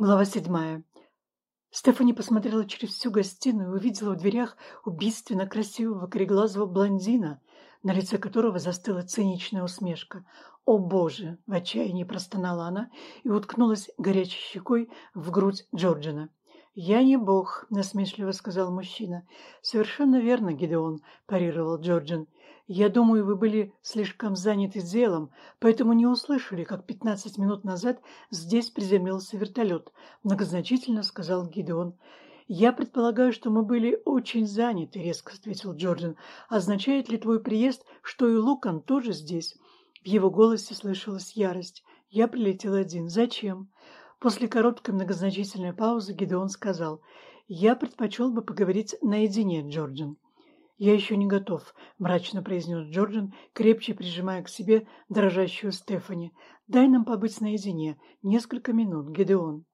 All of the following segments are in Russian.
Глава седьмая. Стефани посмотрела через всю гостиную и увидела в дверях убийственно красивого кореглазого блондина, на лице которого застыла циничная усмешка. «О, Боже!» – в отчаянии простонала она и уткнулась горячей щекой в грудь Джорджина. «Я не бог», – насмешливо сказал мужчина. «Совершенно верно, Гидеон», – парировал Джорджин. Я думаю, вы были слишком заняты делом, поэтому не услышали, как пятнадцать минут назад здесь приземлился вертолет, многозначительно сказал Гидеон. «Я предполагаю, что мы были очень заняты», — резко ответил Джордан. «Означает ли твой приезд, что и Лукан тоже здесь?» В его голосе слышалась ярость. «Я прилетел один. Зачем?» После короткой многозначительной паузы Гидеон сказал. «Я предпочел бы поговорить наедине, Джордан». «Я еще не готов», — мрачно произнес Джордан, крепче прижимая к себе дрожащую Стефани. «Дай нам побыть наедине. Несколько минут, Гедеон».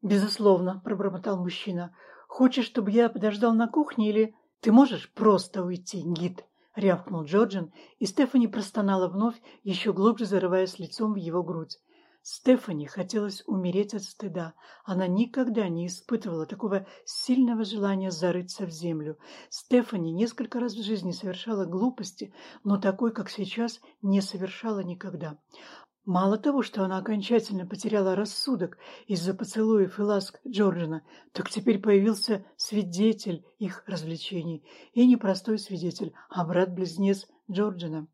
«Безусловно», — пробормотал мужчина. «Хочешь, чтобы я подождал на кухне или...» «Ты можешь просто уйти, гид?» — рявкнул Джорджин, и Стефани простонала вновь, еще глубже зарываясь лицом в его грудь. Стефани хотелось умереть от стыда. Она никогда не испытывала такого сильного желания зарыться в землю. Стефани несколько раз в жизни совершала глупости, но такой, как сейчас, не совершала никогда. Мало того, что она окончательно потеряла рассудок из-за поцелуев и ласк Джорджина, так теперь появился свидетель их развлечений. И не простой свидетель, а брат-близнец Джорджина.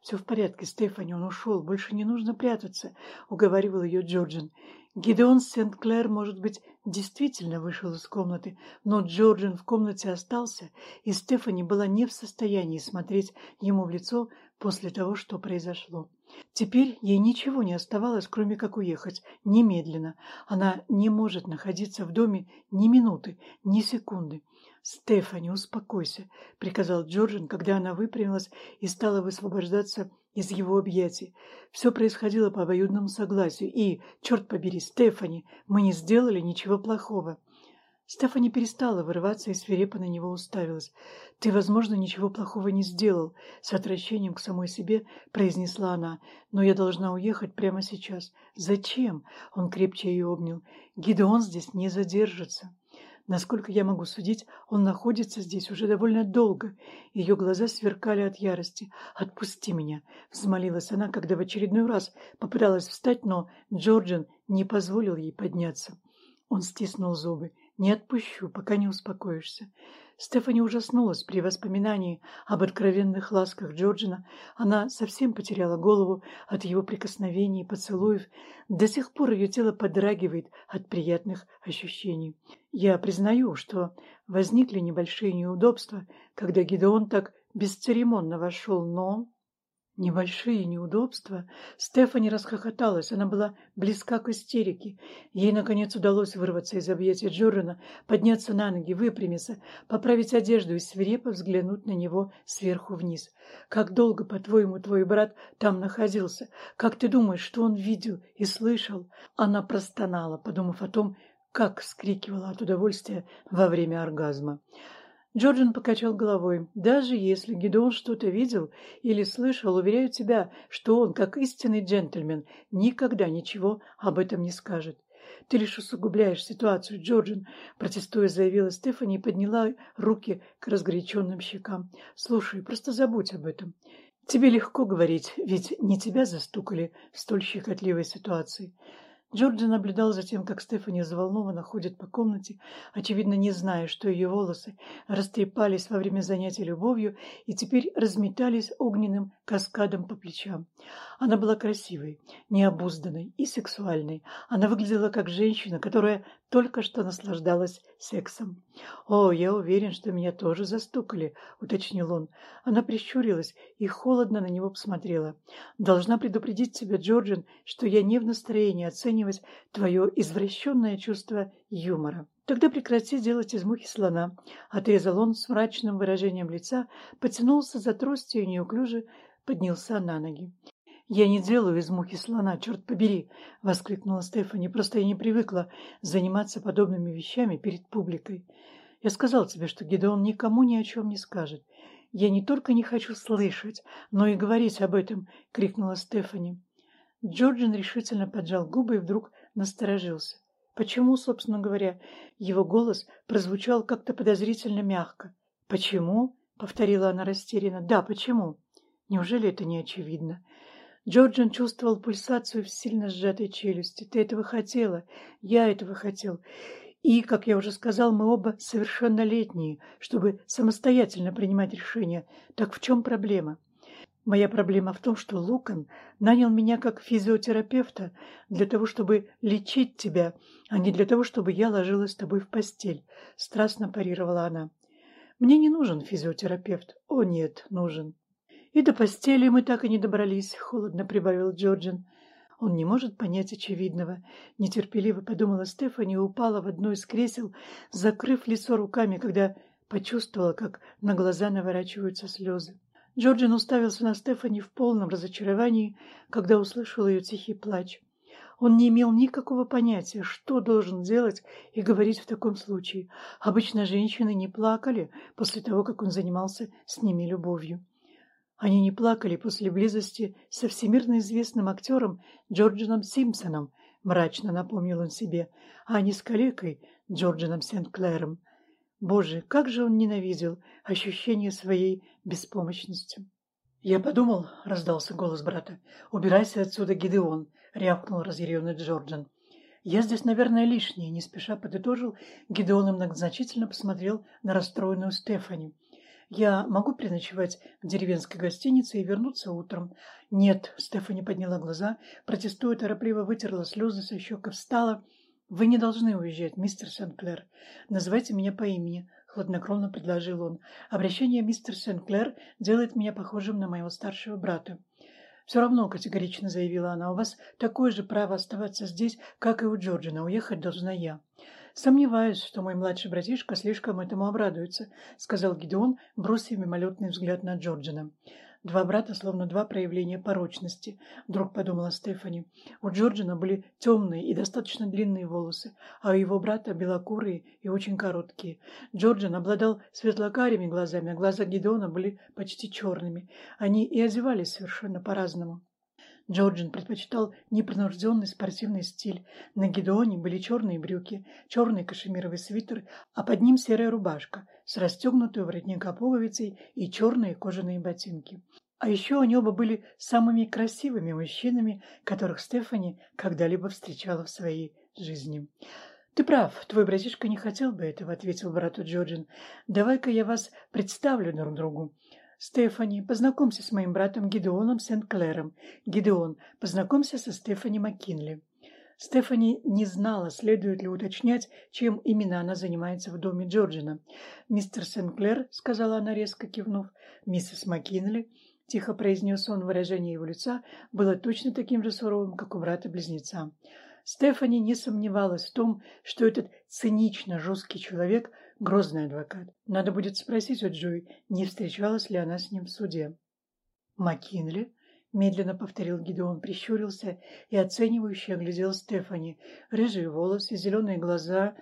«Все в порядке, Стефани, он ушел, больше не нужно прятаться», — уговаривал ее Джорджин. Гидеон Сент-Клэр, может быть, действительно вышел из комнаты, но Джорджин в комнате остался, и Стефани была не в состоянии смотреть ему в лицо после того, что произошло. Теперь ей ничего не оставалось, кроме как уехать, немедленно. Она не может находиться в доме ни минуты, ни секунды. «Стефани, успокойся», — приказал Джорджин, когда она выпрямилась и стала высвобождаться из его объятий. Все происходило по обоюдному согласию, и, черт побери, Стефани, мы не сделали ничего плохого. Стефани перестала вырываться и свирепо на него уставилась. «Ты, возможно, ничего плохого не сделал», — с отвращением к самой себе произнесла она. «Но я должна уехать прямо сейчас». «Зачем?» — он крепче ее обнял. «Гидеон здесь не задержится». Насколько я могу судить, он находится здесь уже довольно долго. Ее глаза сверкали от ярости. «Отпусти меня!» — взмолилась она, когда в очередной раз попыталась встать, но Джорджин не позволил ей подняться. Он стиснул зубы. «Не отпущу, пока не успокоишься». Стефани ужаснулась при воспоминании об откровенных ласках Джорджина. Она совсем потеряла голову от его прикосновений и поцелуев. До сих пор ее тело подрагивает от приятных ощущений. Я признаю, что возникли небольшие неудобства, когда Гидеон так бесцеремонно вошел, но... Небольшие неудобства. Стефани расхохоталась. Она была близка к истерике. Ей, наконец, удалось вырваться из объятий Джордана, подняться на ноги, выпрямиться, поправить одежду и свирепо взглянуть на него сверху вниз. «Как долго, по-твоему, твой брат там находился? Как ты думаешь, что он видел и слышал?» Она простонала, подумав о том, как вскрикивала от удовольствия во время оргазма. Джорджин покачал головой. «Даже если Гидеон что-то видел или слышал, уверяю тебя, что он, как истинный джентльмен, никогда ничего об этом не скажет. Ты лишь усугубляешь ситуацию, Джорджин, протестуя, заявила Стефани и подняла руки к разгоряченным щекам. Слушай, просто забудь об этом. Тебе легко говорить, ведь не тебя застукали в столь щекотливой ситуации. Джорджи наблюдал за тем, как Стефани взволнованно ходит по комнате, очевидно не зная, что ее волосы растрепались во время занятий любовью и теперь разметались огненным каскадом по плечам. Она была красивой, необузданной и сексуальной. Она выглядела как женщина, которая только что наслаждалась сексом. «О, я уверен, что меня тоже застукали», — уточнил он. Она прищурилась и холодно на него посмотрела. «Должна предупредить тебя, Джорджин, что я не в настроении оценивать твое извращенное чувство юмора». «Тогда прекрати делать из мухи слона», — отрезал он с мрачным выражением лица, потянулся за тростью и неуклюже поднялся на ноги. «Я не делаю из мухи слона, черт побери!» — воскликнула Стефани. «Просто я не привыкла заниматься подобными вещами перед публикой. Я сказал тебе, что Гедеон никому ни о чем не скажет. Я не только не хочу слышать, но и говорить об этом!» — крикнула Стефани. Джорджин решительно поджал губы и вдруг насторожился. Почему, собственно говоря, его голос прозвучал как-то подозрительно мягко? «Почему?» — повторила она растерянно. «Да, почему?» Неужели это не очевидно? Джорджин чувствовал пульсацию в сильно сжатой челюсти. «Ты этого хотела. Я этого хотел. И, как я уже сказал, мы оба совершеннолетние, чтобы самостоятельно принимать решения. Так в чем проблема?» Моя проблема в том, что Лукан нанял меня как физиотерапевта для того, чтобы лечить тебя, а не для того, чтобы я ложилась с тобой в постель, — страстно парировала она. Мне не нужен физиотерапевт. О, нет, нужен. И до постели мы так и не добрались, — холодно прибавил Джорджин. Он не может понять очевидного. Нетерпеливо подумала Стефани и упала в одно из кресел, закрыв лицо руками, когда почувствовала, как на глаза наворачиваются слезы. Джорджин уставился на Стефани в полном разочаровании, когда услышал ее тихий плач. Он не имел никакого понятия, что должен делать и говорить в таком случае. Обычно женщины не плакали после того, как он занимался с ними любовью. Они не плакали после близости со всемирно известным актером Джорджином Симпсоном, мрачно напомнил он себе, а не с коллегой Джорджином Сент-Клэром. Боже, как же он ненавидел ощущение своей беспомощности. «Я подумал», — раздался голос брата, — «убирайся отсюда, Гидеон», — рявкнул разъяренный Джорджан. «Я здесь, наверное, лишний», — не спеша подытожил. Гидеон и многозначительно посмотрел на расстроенную Стефани. «Я могу переночевать в деревенской гостинице и вернуться утром?» «Нет», — Стефани подняла глаза, протестуя, торопливо вытерла слезы со щек и встала. «Вы не должны уезжать, мистер Сент-Клэр. Называйте меня по имени», — хладнокровно предложил он. «Обращение мистер Сент-Клэр делает меня похожим на моего старшего брата». «Все равно», — категорично заявила она, — «у вас такое же право оставаться здесь, как и у Джорджина. Уехать должна я». «Сомневаюсь, что мой младший братишка слишком этому обрадуется», — сказал Гидеон, бросив мимолетный взгляд на Джорджина. Два брата, словно два проявления порочности, вдруг подумала Стефани. У Джорджина были темные и достаточно длинные волосы, а у его брата белокурые и очень короткие. Джорджин обладал светлокарими глазами, а глаза Гидеона были почти черными. Они и одевались совершенно по-разному. Джорджин предпочитал непринужденный спортивный стиль. На Гидеоне были черные брюки, черный кашемировый свитер, а под ним серая рубашка с расстегнутой воротника пуговицей и черные кожаные ботинки. А еще они оба были самыми красивыми мужчинами, которых Стефани когда-либо встречала в своей жизни. «Ты прав, твой братишка не хотел бы этого», — ответил брату Джорджин. «Давай-ка я вас представлю друг другу. Стефани, познакомься с моим братом Гидеоном Сент-Клэром. Гидеон, познакомься со Стефани Маккинли. Стефани не знала, следует ли уточнять, чем именно она занимается в доме Джорджина. «Мистер Сент-Клэр», — сказала она, резко кивнув, — «миссис Маккинли», — тихо произнес он, выражение его лица было точно таким же суровым, как у брата-близнеца. Стефани не сомневалась в том, что этот цинично жесткий человек — Грозный адвокат. Надо будет спросить у Джой, не встречалась ли она с ним в суде. «Маккинли?» — медленно повторил Гидеон, прищурился и оценивающе оглядел Стефани. Рыжие волосы, зеленые глаза...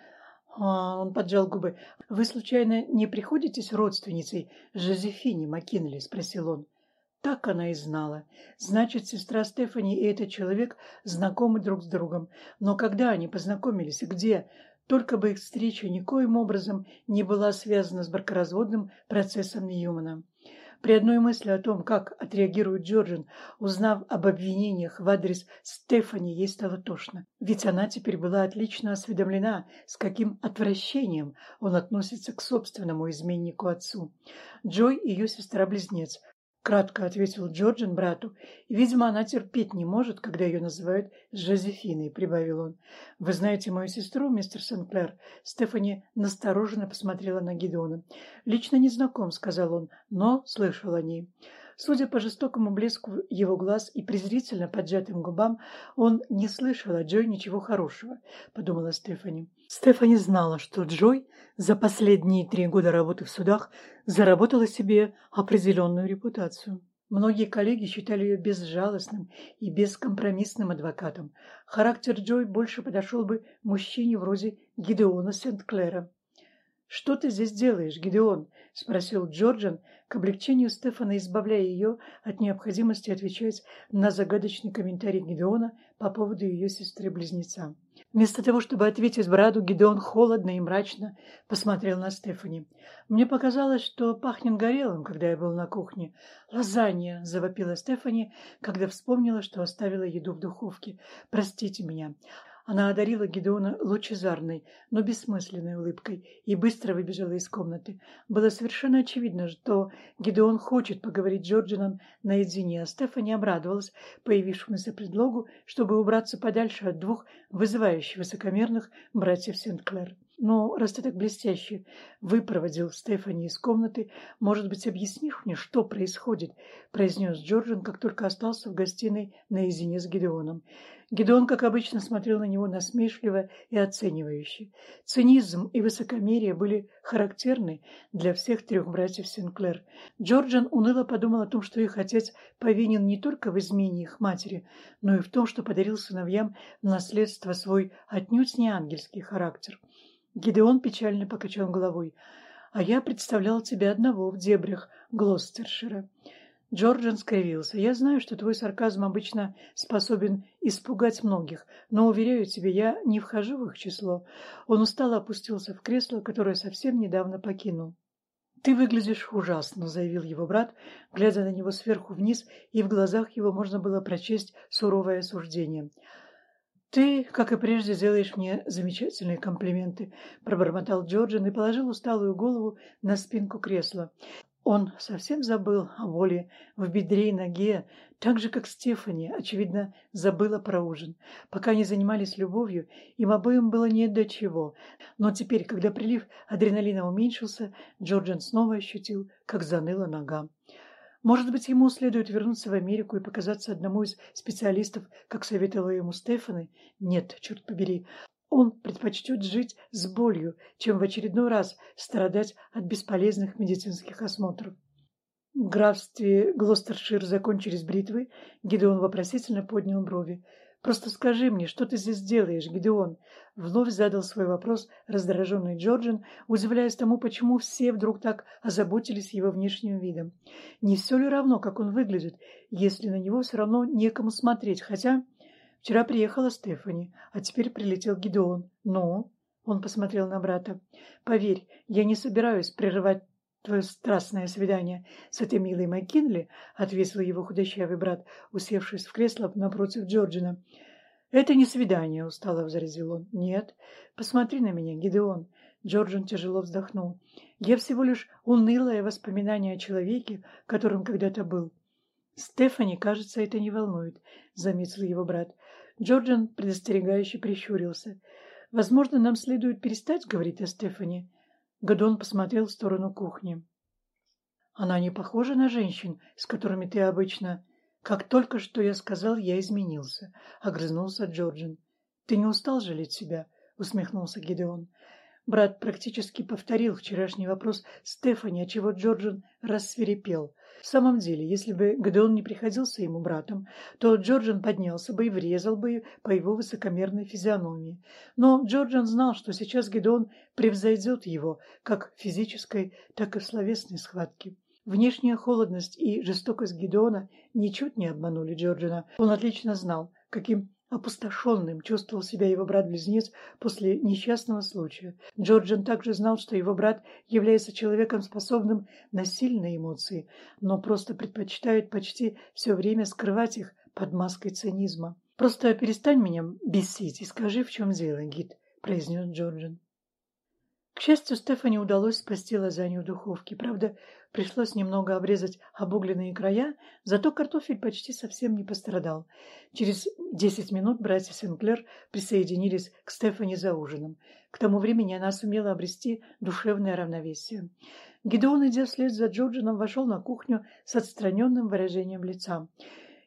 А, он поджал губы. «Вы, случайно, не приходитесь родственницей Жозефине Маккинли?» — спросил он. Так она и знала. Значит, сестра Стефани и этот человек знакомы друг с другом. Но когда они познакомились и где? Только бы их встреча никоим образом не была связана с бракоразводным процессом Ньюмана. При одной мысли о том, как отреагирует Джорджин, узнав об обвинениях в адрес Стефани, ей стало тошно. Ведь она теперь была отлично осведомлена, с каким отвращением он относится к собственному изменнику отцу. Джой – ее сестра-близнец, Кратко ответил Джорджин брату. И, видимо, она терпеть не может, когда ее называют Жозефиной, прибавил он. Вы знаете мою сестру, мистер Сенклер? Стефани настороженно посмотрела на Гидеона. Лично не знаком, сказал он, но слышал о ней. Судя по жестокому блеску его глаз и презрительно поджатым губам, он не слышал о Джой ничего хорошего, подумала Стефани. Стефани знала, что Джой за последние три года работы в судах заработала себе определенную репутацию. Многие коллеги считали ее безжалостным и бескомпромиссным адвокатом. Характер Джой больше подошел бы мужчине вроде Гидеона Сент-Клэра. «Что ты здесь делаешь, Гидеон?» – спросил Джорджан, к облегчению Стефана избавляя ее от необходимости отвечать на загадочный комментарий Гидеона по поводу ее сестры-близнеца. Вместо того, чтобы ответить Браду, Гидеон холодно и мрачно посмотрел на Стефани. «Мне показалось, что пахнет горелым, когда я был на кухне. Лазанья!» – завопила Стефани, когда вспомнила, что оставила еду в духовке. «Простите меня». Она одарила Гедеона лучезарной, но бессмысленной улыбкой и быстро выбежала из комнаты. Было совершенно очевидно, что Гедеон хочет поговорить с Джорджином наедине, а Стефани обрадовалась появившемуся предлогу, чтобы убраться подальше от двух вызывающих высокомерных братьев Сент-Клэр. «Ну, раз ты так блестяще выпроводил Стефани из комнаты, может быть, объяснишь мне, что происходит?» – произнес Джорджин, как только остался в гостиной наедине с Гедеоном. Гедеон, как обычно, смотрел на него насмешливо и оценивающе. Цинизм и высокомерие были характерны для всех трех братьев Синклер. Джорджин уныло подумал о том, что их отец повинен не только в измене их матери, но и в том, что подарил сыновьям в наследство свой отнюдь не ангельский характер. Гидеон печально покачал головой. «А я представлял тебя одного в дебрях Глостершира». Джорджин скривился. «Я знаю, что твой сарказм обычно способен испугать многих, но, уверяю тебя, я не вхожу в их число». Он устало опустился в кресло, которое совсем недавно покинул. «Ты выглядишь ужасно», — заявил его брат, глядя на него сверху вниз, и в глазах его можно было прочесть суровое осуждение. «Ты, как и прежде, делаешь мне замечательные комплименты», – пробормотал Джорджин и положил усталую голову на спинку кресла. Он совсем забыл о боли в бедре и ноге, так же, как Стефани, очевидно, забыла про ужин. Пока они занимались любовью, им обоим было не до чего. Но теперь, когда прилив адреналина уменьшился, Джорджин снова ощутил, как заныла нога. Может быть, ему следует вернуться в Америку и показаться одному из специалистов, как советовала ему Стефаны? Нет, черт побери. Он предпочтет жить с болью, чем в очередной раз страдать от бесполезных медицинских осмотров. В графстве Глостершир закончились бритвы. Гидеон вопросительно поднял брови. «Просто скажи мне, что ты здесь делаешь, Гидеон?» Вновь задал свой вопрос раздраженный Джорджин, удивляясь тому, почему все вдруг так озаботились его внешним видом. Не все ли равно, как он выглядит, если на него все равно некому смотреть, хотя... Вчера приехала Стефани, а теперь прилетел Гидеон. Но... Он посмотрел на брата. «Поверь, я не собираюсь прерывать твое страстное свидание с этой милой Маккинли», — ответил его худощавый брат, усевшись в кресло напротив Джорджина. «Это не свидание», — устало возразил он. «Нет. Посмотри на меня, Гидеон». Джорджин тяжело вздохнул. «Я всего лишь унылое воспоминание о человеке, которым когда-то был». «Стефани, кажется, это не волнует», — заметил его брат. Джорджин предостерегающе прищурился. «Возможно, нам следует перестать говорить о Стефани. Гадон посмотрел в сторону кухни. «Она не похожа на женщин, с которыми ты обычно...» «Как только что я сказал, я изменился», — огрызнулся Джорджин. «Ты не устал жалеть себя?» — усмехнулся Гидеон. Брат практически повторил вчерашний вопрос Стефани, отчего Джорджин рассверепел. В самом деле, если бы Гедеон не приходился ему братом, то Джорджин поднялся бы и врезал бы по его высокомерной физиономии. Но Джорджин знал, что сейчас Гедеон превзойдет его как в физической, так и в словесной схватке. Внешняя холодность и жестокость Гедеона ничуть не обманули Джорджина. Он отлично знал, каким Опустошенным чувствовал себя его брат-близнец после несчастного случая. Джорджин также знал, что его брат является человеком, способным на сильные эмоции, но просто предпочитает почти все время скрывать их под маской цинизма. «Просто перестань меня бесить и скажи, в чем дело, Гид», – произнес Джорджин. К счастью, Стефани удалось спасти лазанью в духовке. Правда, пришлось немного обрезать обугленные края, зато картофель почти совсем не пострадал. Через десять минут братья Сенклер присоединились к Стефани за ужином. К тому времени она сумела обрести душевное равновесие. Гидеон, идя вслед за Джорджином, вошел на кухню с отстраненным выражением лица.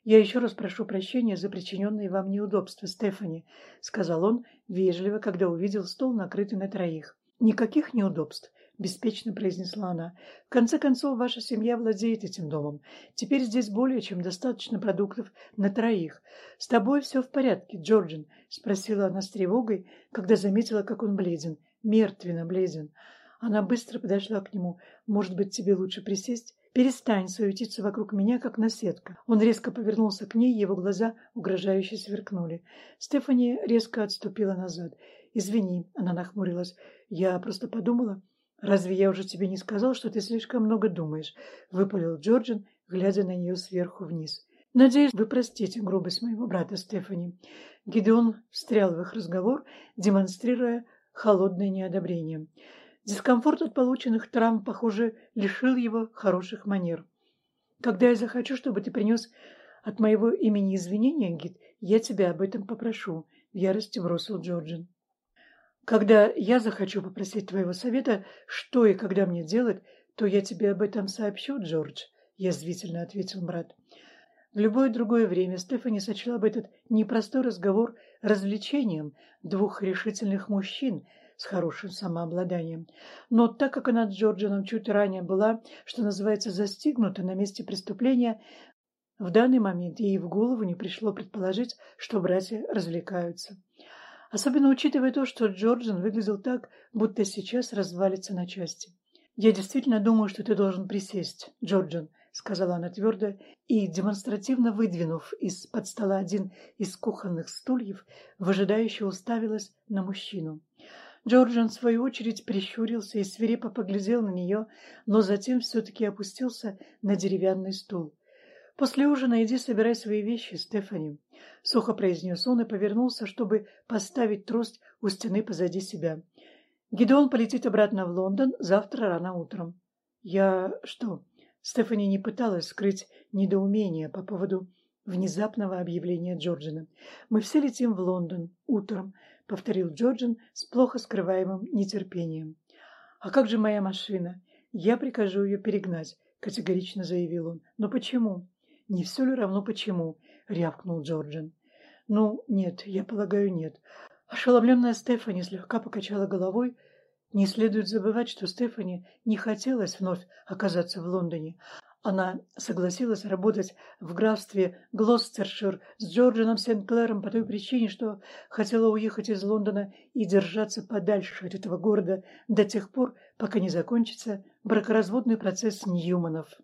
«Я еще раз прошу прощения за причиненные вам неудобства, Стефани», — сказал он вежливо, когда увидел стол, накрытый на троих. «Никаких неудобств», – беспечно произнесла она. «В конце концов, ваша семья владеет этим домом. Теперь здесь более чем достаточно продуктов на троих. С тобой все в порядке, Джорджин?» – спросила она с тревогой, когда заметила, как он бледен. Мертвенно бледен. Она быстро подошла к нему. «Может быть, тебе лучше присесть?» Перестань суетиться вокруг меня, как наседка. Он резко повернулся к ней, его глаза угрожающе сверкнули. Стефани резко отступила назад. «Извини», — она нахмурилась, — «я просто подумала...» «Разве я уже тебе не сказал, что ты слишком много думаешь?» — выпалил Джорджин, глядя на нее сверху вниз. «Надеюсь, вы простите грубость моего брата Стефани». Гидеон встрял в их разговор, демонстрируя холодное неодобрение. Дискомфорт от полученных травм, похоже, лишил его хороших манер. «Когда я захочу, чтобы ты принес от моего имени извинения, Гид, я тебя об этом попрошу», — в ярости бросил Джорджин. «Когда я захочу попросить твоего совета, что и когда мне делать, то я тебе об этом сообщу, Джордж», — язвительно ответил брат. В любое другое время Стефани сочла бы этот непростой разговор развлечением двух решительных мужчин — с хорошим самообладанием. Но так как она с Джорджином чуть ранее была, что называется, застигнута на месте преступления, в данный момент ей в голову не пришло предположить, что братья развлекаются. Особенно учитывая то, что Джорджин выглядел так, будто сейчас развалится на части. «Я действительно думаю, что ты должен присесть, Джорджин», — сказала она твердо и, демонстративно выдвинув из-под стола один из кухонных стульев, выжидающе уставилась на мужчину. Джорджин, в свою очередь, прищурился и свирепо поглядел на нее, но затем все-таки опустился на деревянный стул. «После ужина иди собирай свои вещи, Стефани», — сухо произнес он и повернулся, чтобы поставить трость у стены позади себя. «Гидеон полетит обратно в Лондон завтра рано утром». «Я... что?» Стефани не пыталась скрыть недоумение по поводу внезапного объявления Джорджина. «Мы все летим в Лондон утром повторил Джорджин с плохо скрываемым нетерпением. «А как же моя машина? Я прикажу ее перегнать», — категорично заявил он. «Но почему?» «Не все ли равно почему?» — рявкнул Джорджин. «Ну, нет, я полагаю, нет». Ошеломленная Стефани слегка покачала головой. Не следует забывать, что Стефани не хотелось вновь оказаться в Лондоне. Она согласилась работать в графстве Глостершир с Джорджином Сент-Клэром по той причине, что хотела уехать из Лондона и держаться подальше от этого города до тех пор, пока не закончится бракоразводный процесс Ньюманов.